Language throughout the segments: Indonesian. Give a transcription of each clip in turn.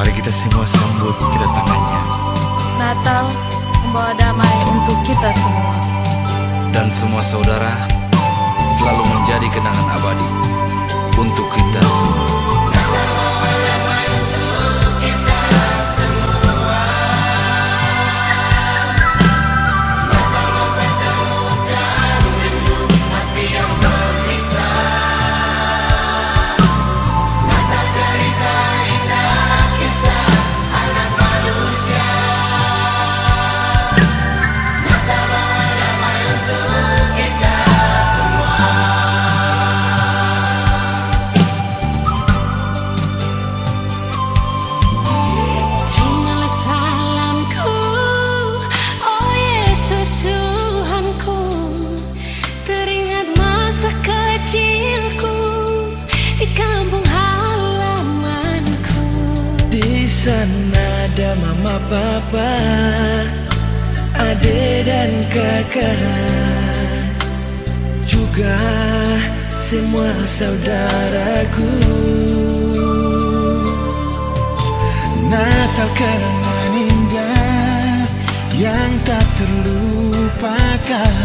Mari kita semua sambut kedatangannya. Natal membawa damai untuk kita semua. Dan semua saudara selalu menjadi kenangan abadi untuk kita semua Sana ada mama papa Ade dan kakak. Juga semua saudaraku. Natal kenangan indah Yang tak terlupakan.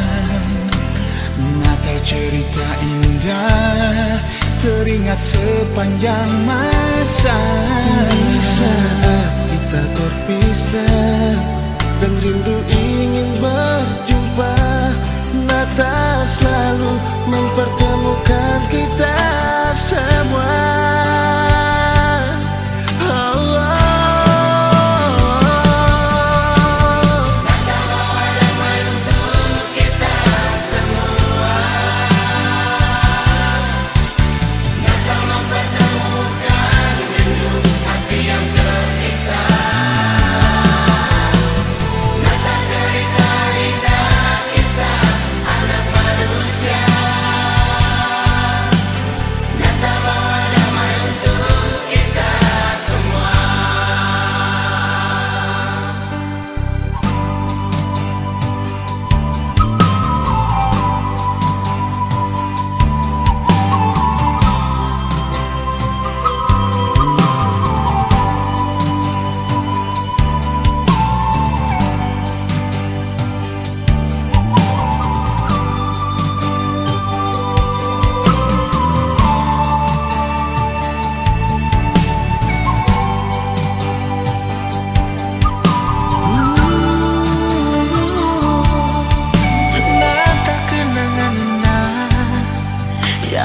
Natal cerita indah Teringat sepanjang masa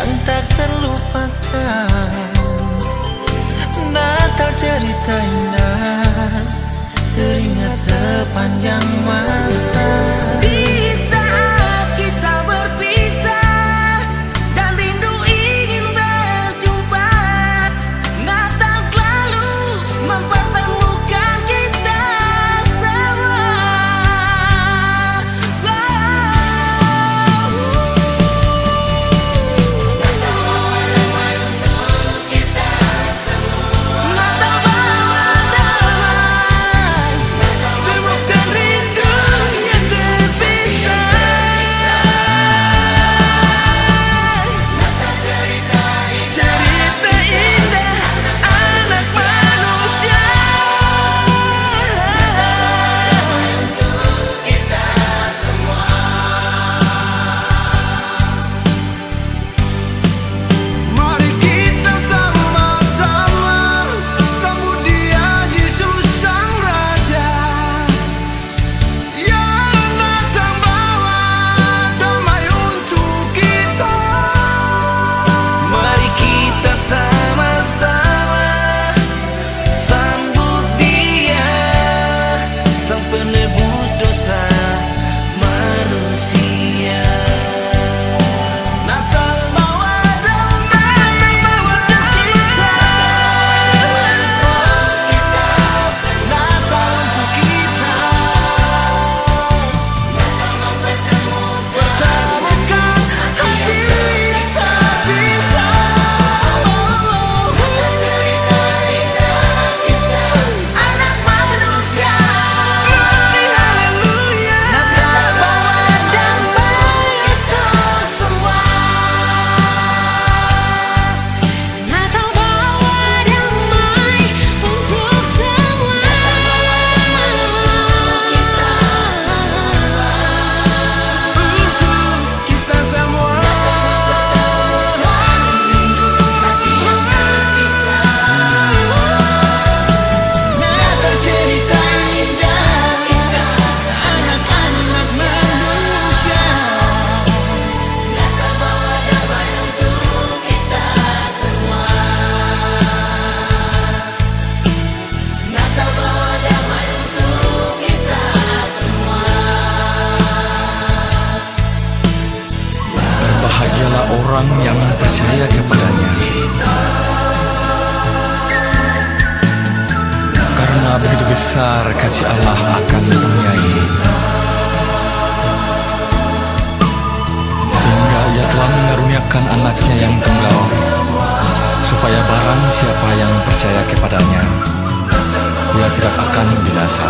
yang tak terlupakan. Natal cerita indah. Teringat sepanjang masa orang yang percaya kepadanya. Karena begitu besar kasih Allah akan dunia ini. Sehingga ia telah mengaruniakan anaknya yang tunggal, supaya barang siapa yang percaya kepadanya, ia tidak akan binasa.